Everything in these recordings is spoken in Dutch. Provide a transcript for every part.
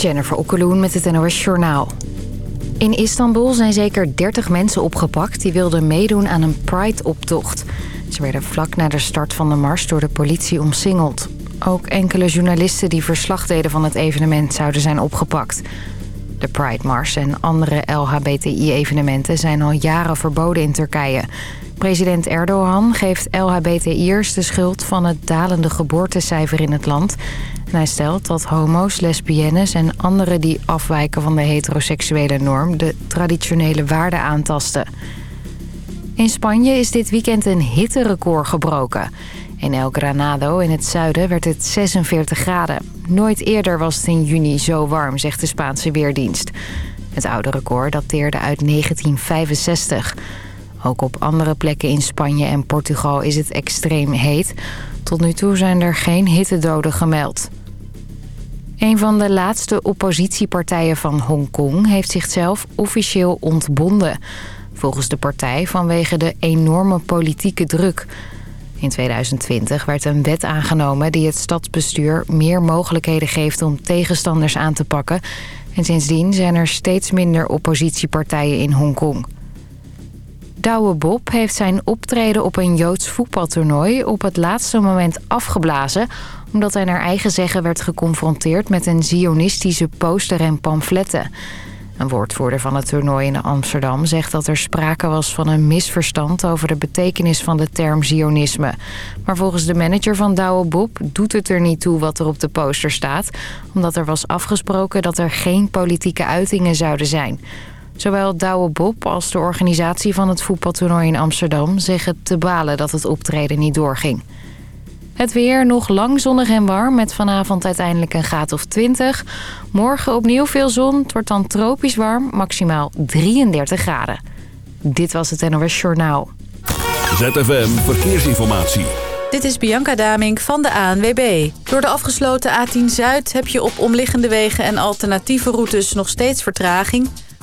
Jennifer Okkeloen met het NOS Journaal. In Istanbul zijn zeker 30 mensen opgepakt die wilden meedoen aan een Pride-optocht. Ze werden vlak na de start van de mars door de politie omsingeld. Ook enkele journalisten die verslag deden van het evenement zouden zijn opgepakt. De Pride Mars en andere LHBTI-evenementen zijn al jaren verboden in Turkije... President Erdogan geeft LHBTI'ers de schuld van het dalende geboortecijfer in het land. hij stelt dat homo's, lesbiennes en anderen die afwijken van de heteroseksuele norm... de traditionele waarden aantasten. In Spanje is dit weekend een hitterecord gebroken. In El Granado in het zuiden werd het 46 graden. Nooit eerder was het in juni zo warm, zegt de Spaanse Weerdienst. Het oude record dateerde uit 1965... Ook op andere plekken in Spanje en Portugal is het extreem heet. Tot nu toe zijn er geen hittedoden gemeld. Een van de laatste oppositiepartijen van Hongkong heeft zichzelf officieel ontbonden. Volgens de partij vanwege de enorme politieke druk. In 2020 werd een wet aangenomen die het stadsbestuur meer mogelijkheden geeft om tegenstanders aan te pakken. En sindsdien zijn er steeds minder oppositiepartijen in Hongkong. Douwe Bob heeft zijn optreden op een Joods voetbaltoernooi op het laatste moment afgeblazen... omdat hij naar eigen zeggen werd geconfronteerd met een zionistische poster en pamfletten. Een woordvoerder van het toernooi in Amsterdam zegt dat er sprake was van een misverstand over de betekenis van de term zionisme. Maar volgens de manager van Douwe Bob doet het er niet toe wat er op de poster staat... omdat er was afgesproken dat er geen politieke uitingen zouden zijn... Zowel Douwe Bob als de organisatie van het voetbaltoernooi in Amsterdam... zeggen te balen dat het optreden niet doorging. Het weer nog lang zonnig en warm met vanavond uiteindelijk een graad of 20. Morgen opnieuw veel zon. Het wordt dan tropisch warm, maximaal 33 graden. Dit was het NOS Journaal. ZFM Verkeersinformatie. Dit is Bianca Damink van de ANWB. Door de afgesloten A10 Zuid heb je op omliggende wegen en alternatieve routes nog steeds vertraging...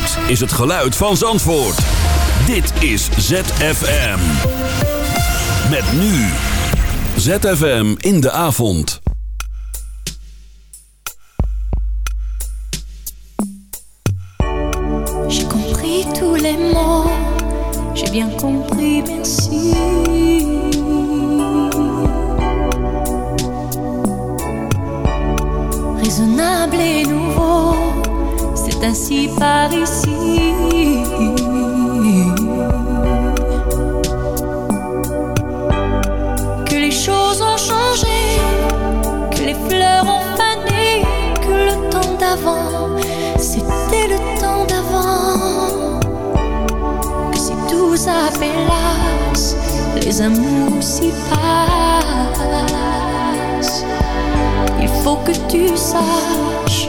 Dit is het geluid van Zandvoort. Dit is ZFM. Met nu. ZFM in de avond. J'ai compris tous les mots. J'ai bien compris, merci. Raisonnable et nouveau. ainsi par ici. Que les choses ont changé, que les fleurs ont fané, que le temps d'avant, c'était le temps d'avant. Que si tout las les amours s'y passent. Il faut que tu saches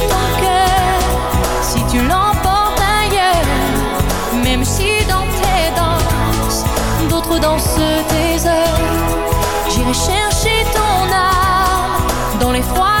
tu l'emportes ailleurs. Même si dans tes danses, d'autres dansent tes heures, j'irai chercher ton âme dans les froids.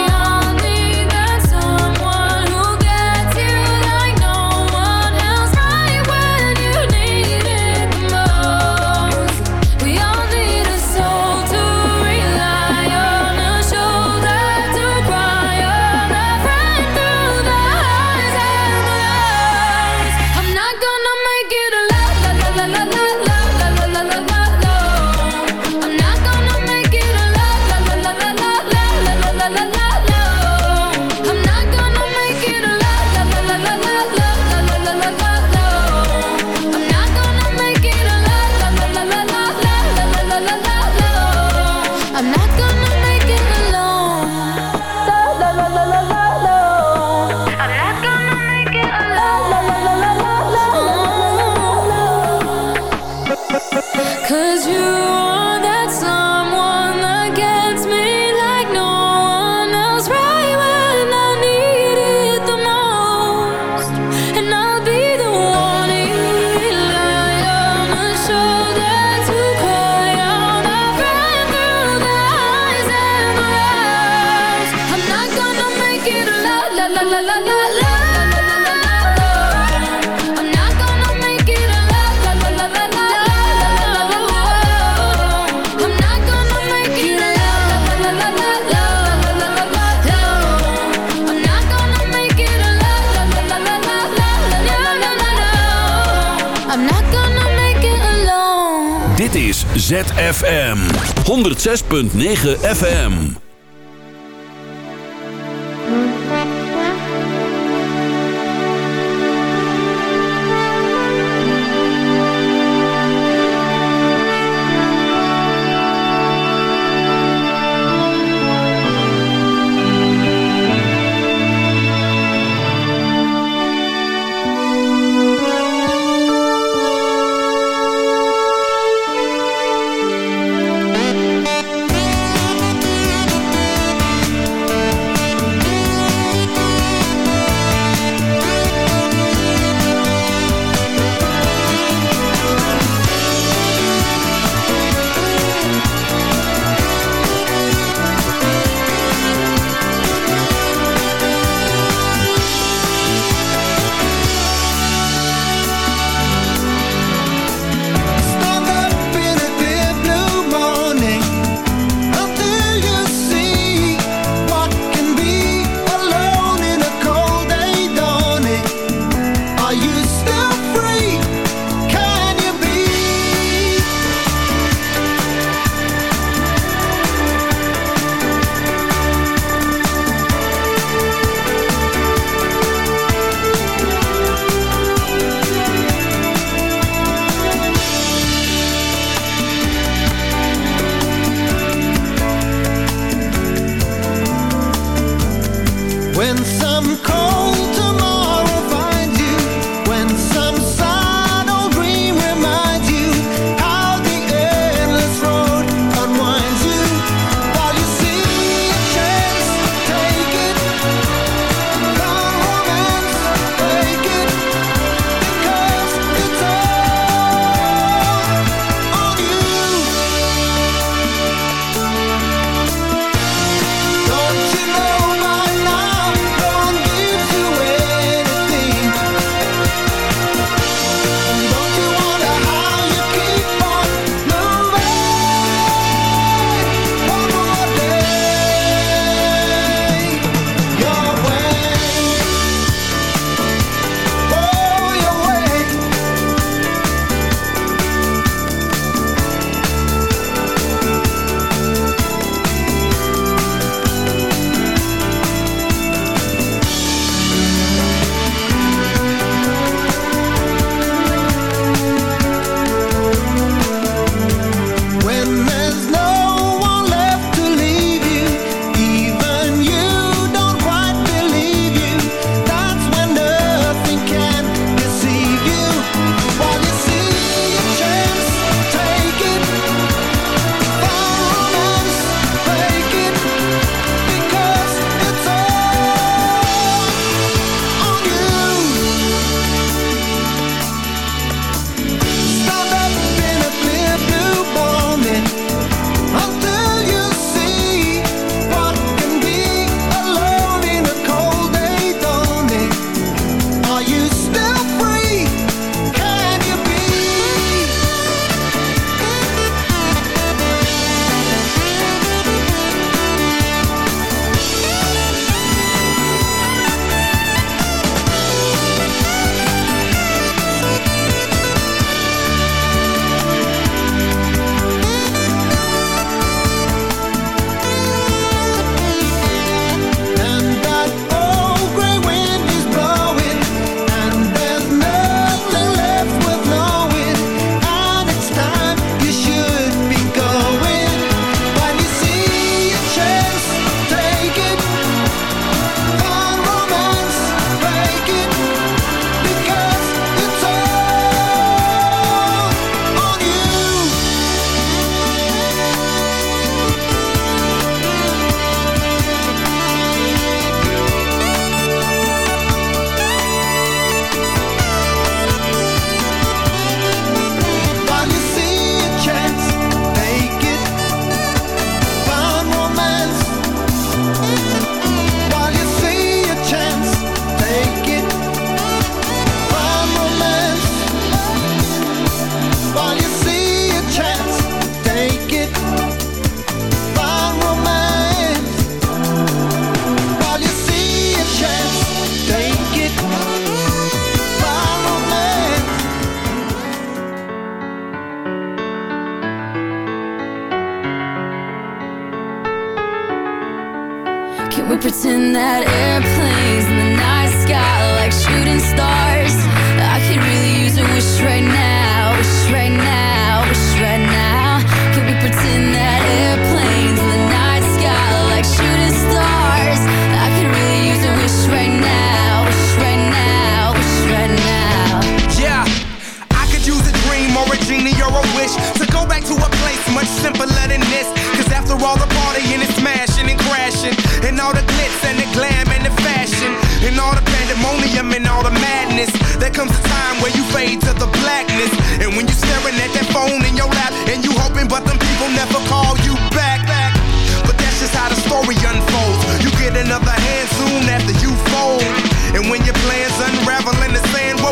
ZFM 106.9 FM you pretend that airplanes in the night sky like shooting stars There comes a time where you fade to the blackness. And when you're staring at that phone in your lap, and you hoping, but them people never call you back. But that's just how the story unfolds. You get another hand soon after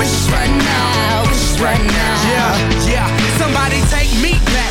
wish right now, wish right now. Yeah, yeah. Somebody take me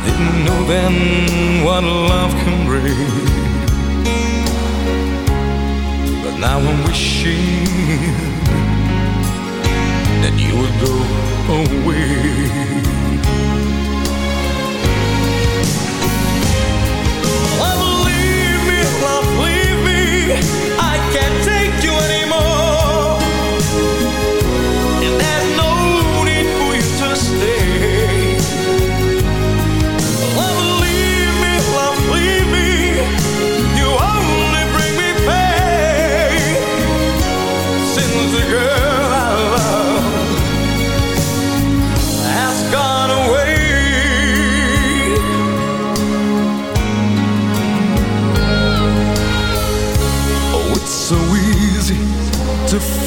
I didn't know then what love can bring. But now I'm wishing that you would go away. Leave me, love, leave me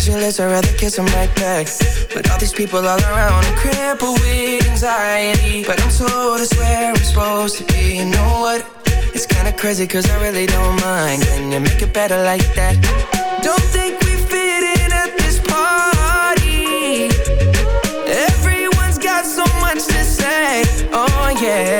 Pictureless, I'd rather kiss them right back But all these people all around cripple with anxiety But I'm told it's where I'm supposed to be You know what? It's kinda crazy cause I really don't mind Can you make it better like that? Don't think we fit in at this party Everyone's got so much to say Oh yeah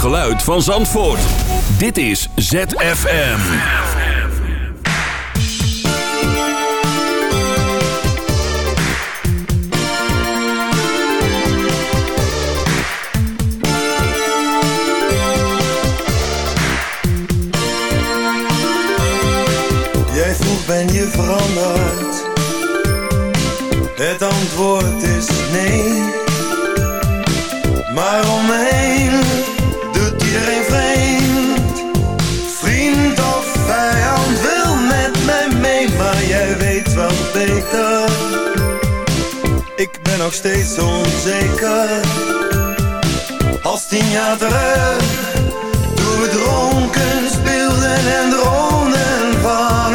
geluid van Zandvoort. Dit is ZFM. Jij vroeg ben je veranderd. Het antwoord is nee. Maar omheen Ik ben nog steeds onzeker Als tien jaar terug Toen we dronken speelden en droomden van